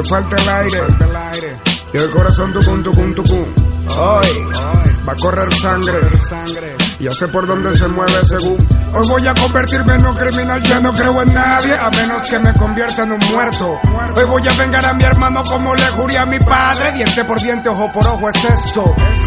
me falta el aire. Y el corazón tucum, tucum, tucum. Hoy va a correr sangre. Ya sé por dónde se mueve según. Hoy voy a convertirme en un criminal, ya no creo en nadie, a menos que me convierta en un muerto. Hoy voy a vengar a mi hermano como le juré a mi padre, diente por diente, ojo por ojo es esto.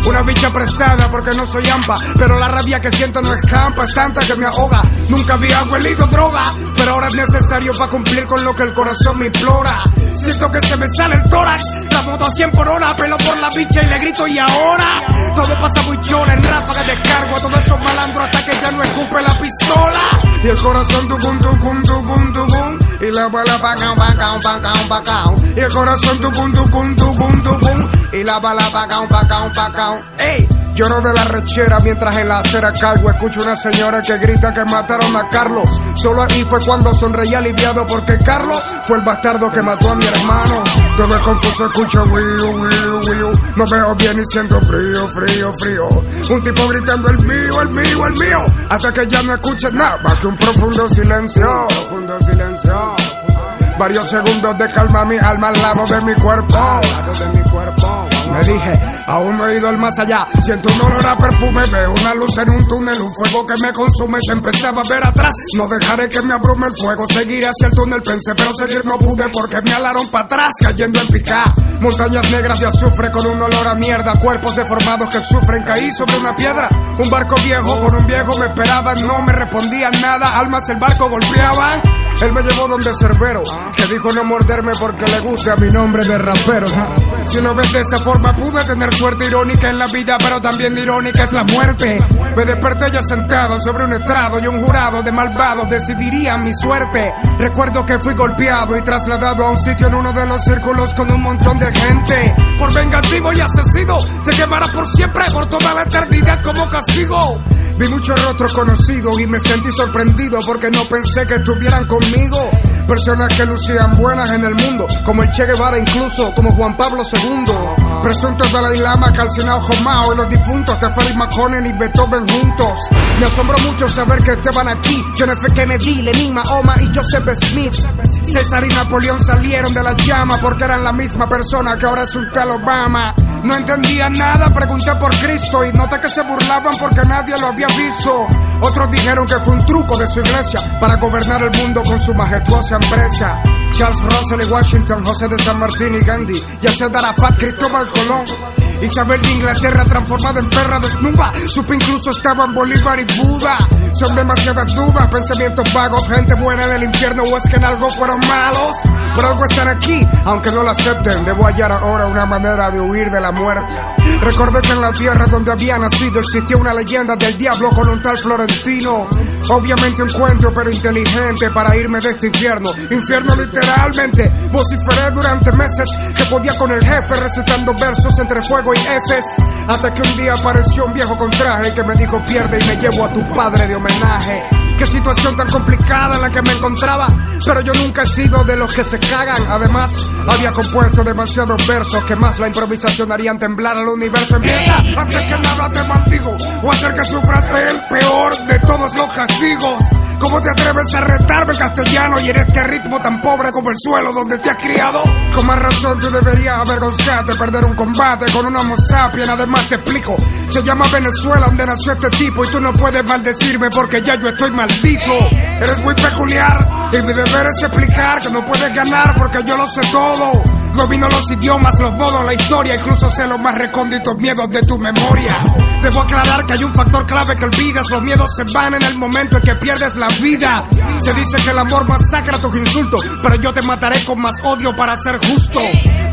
Una bicha prestada porque no soy ampa, pero la rabia que siento no escampa, es tanta que me ahoga. Nunca había huelido droga, pero ahora es necesario para cumplir con lo que el corazón me implora. Siento que se me sale el tórax, la moto a 100 por hora, pelo por la bicha y le grito y ahora. Todo pasa muy chola, en ráfaga descargo a todos esos malandros hasta que ya no escupe la pistola. Y el corazón tucum, tucum, tucum, tucum. Y la bala pacao, pacao, pacao, pacao. Y el corazón tucum, tucum, tucum, tucum. Y la bala pacao, pacao, pacao. Lloro de la rechera mientras en la acera cargo escucho una señora que grita que mataron a Carlos. Solo ahí fue cuando sonreí aliviado porque Carlos fue el bastardo que mató a mi hermano. Todo es confuso, escucho wiu, wiu, wiu. No veo bien y siento frío, frío, frío. Un tipo gritando el mío, el mío, el mío. Hasta que ya no escuche nada más que un profundo silencio. Profundo silencio. Varios segundos de calma mi alma al lado de mi cuerpo. Al lado de mi cuerpo. Me dije, aún no he ido al más allá. Siento un olor a perfume, veo una luz en un túnel, un fuego que me consume. Se empezaba a ver atrás. No dejaré que me abrume el fuego, seguiré hacia el túnel. Pensé, pero seguir no pude porque me alaron para atrás, cayendo en picá. Montañas negras de azufre con un olor a mierda. Cuerpos deformados que sufren, caí sobre una piedra. Un barco viejo con un viejo me esperaban, no me respondían nada. Almas el barco golpeaban. Él me llevó donde Cerbero, que dijo no morderme porque le gusta mi nombre de rapero. Si lo ves de esta forma, pude tener suerte irónica en la vida, pero también irónica es la muerte. Me desperté ya sentado sobre un estrado y un jurado de malvados decidirían mi suerte. Recuerdo que fui golpeado y trasladado a un sitio en uno de los círculos con un montón de gente. Por vengativo y asesino, se quemará por siempre, por toda la eternidad como castigo. Vi muchos rostros conocidos y me sentí sorprendido porque no pensé que estuvieran conmigo. Personas que lucían buenas en el mundo, como el Che Guevara incluso, como Juan Pablo II. Presuntos Dalai Lama, calcinado Jomao y los difuntos Teferi McConnell y Beethoven juntos. Me asombró mucho saber que estaban aquí. John F. Kennedy, Lenin, Mahoma y Joseph Smith. César y Napoleón salieron de las llamas porque eran la misma persona que ahora es un tal Obama. No entendía nada, pregunté por Cristo y noté que se burlaban porque nadie lo había visto. Otros dijeron que fue un truco de su iglesia para gobernar el mundo con su majestuosa empresa. Charles Russell y Washington, José de San Martín y Gandhi, Yasser Arafat, Cristóbal Colón. Isabel de Inglaterra transformada en perra desnuda. Supe incluso estaban Bolívar y Buda. Son demasiadas dudas, pensamientos vagos, gente buena en el infierno o es que en algo fueron malos. Por algo están aquí, aunque no lo acepten. Debo hallar ahora una manera de huir de la muerte. Recordé que en la tierra donde había nacido existía una leyenda del diablo con un tal Florentino. Obviamente un cuento, pero inteligente para irme de este infierno. Infierno literalmente. Vociferé durante meses que podía con el jefe recitando versos entre fuego y heces. Hasta que un día apareció un viejo con traje que me dijo pierde y me llevo a tu padre de homenaje. Qué situación tan complicada en la que me encontraba. Pero yo nunca he sido de los que se cagan. Además, había compuesto demasiados versos que más la improvisación harían temblar al universo. Empieza antes que nada te maldigo. O hacer que sufras el peor de todos los castigos. ¿Cómo te atreves a retarme castellano y en este ritmo tan pobre como el suelo donde te has criado? Con más razón tú deberías avergonzarte, perder un combate con una homo sapien. Además te explico, se llama Venezuela donde nació este tipo y tú no puedes maldecirme porque ya yo estoy maldito. Eres muy peculiar y mi deber es explicar que no puedes ganar porque yo lo sé todo. Domino los idiomas, los modos, la historia, incluso sé los más recónditos miedos de tu memoria. Debo aclarar que hay un factor clave que olvidas, los miedos se van en el momento en que pierdes la vida. Se dice que el amor masacra tus insultos, pero yo te mataré con más odio para ser justo.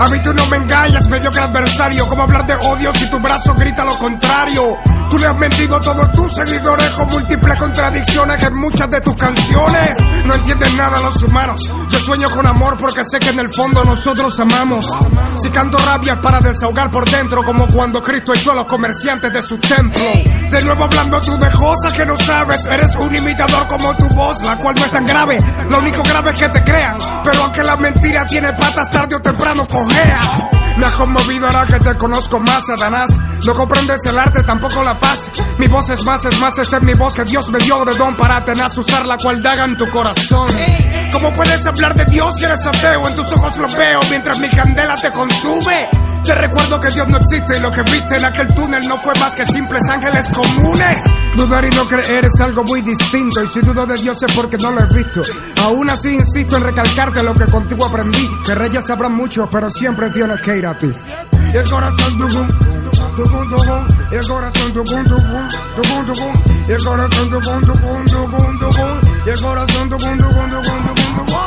A mí tú no me engañas, mediocre adversario, ¿cómo hablar de odio si tu brazo grita lo contrario? Tú le has mentido a todos tus seguidores con múltiples contradicciones en muchas de tus canciones. No entienden nada los humanos. Yo sueño con amor porque sé que en el fondo nosotros amamos. Si canto rabia es para desahogar por dentro, como cuando Cristo echó a los comerciantes de su templo. De nuevo hablando tú de cosas que no sabes. Eres un imitador como tu voz, la cual no es tan grave. Lo único grave es que te crean. Pero aunque la mentira tiene patas, tarde o temprano Me has conmovido ahora que te conozco más, Satanás. No comprendes el arte, tampoco la paz. Mi voz es más, es más, esta es mi voz que Dios me dio de don para tenaz usar la cual daga en tu corazón. ¿Cómo puedes hablar de Dios si eres ateo? En tus ojos lo veo mientras mi candela te consume. Te recuerdo que Dios no existe y lo que viste en aquel túnel no fue más que simples ángeles comunes. Dudar y no creer es algo muy distinto y si dudo de Dios es porque no lo he visto. Aún así insisto en recalcarte lo que contigo aprendí, que reyes sabrán mucho pero siempre tienes que ir a ti. Y el corazón tucum, tucum, tucum, y el corazón tucum, tucum, tucum, y el corazón tucum, tucum, tucum, tucum, y el corazón tucum, tucum, tucum, tucum.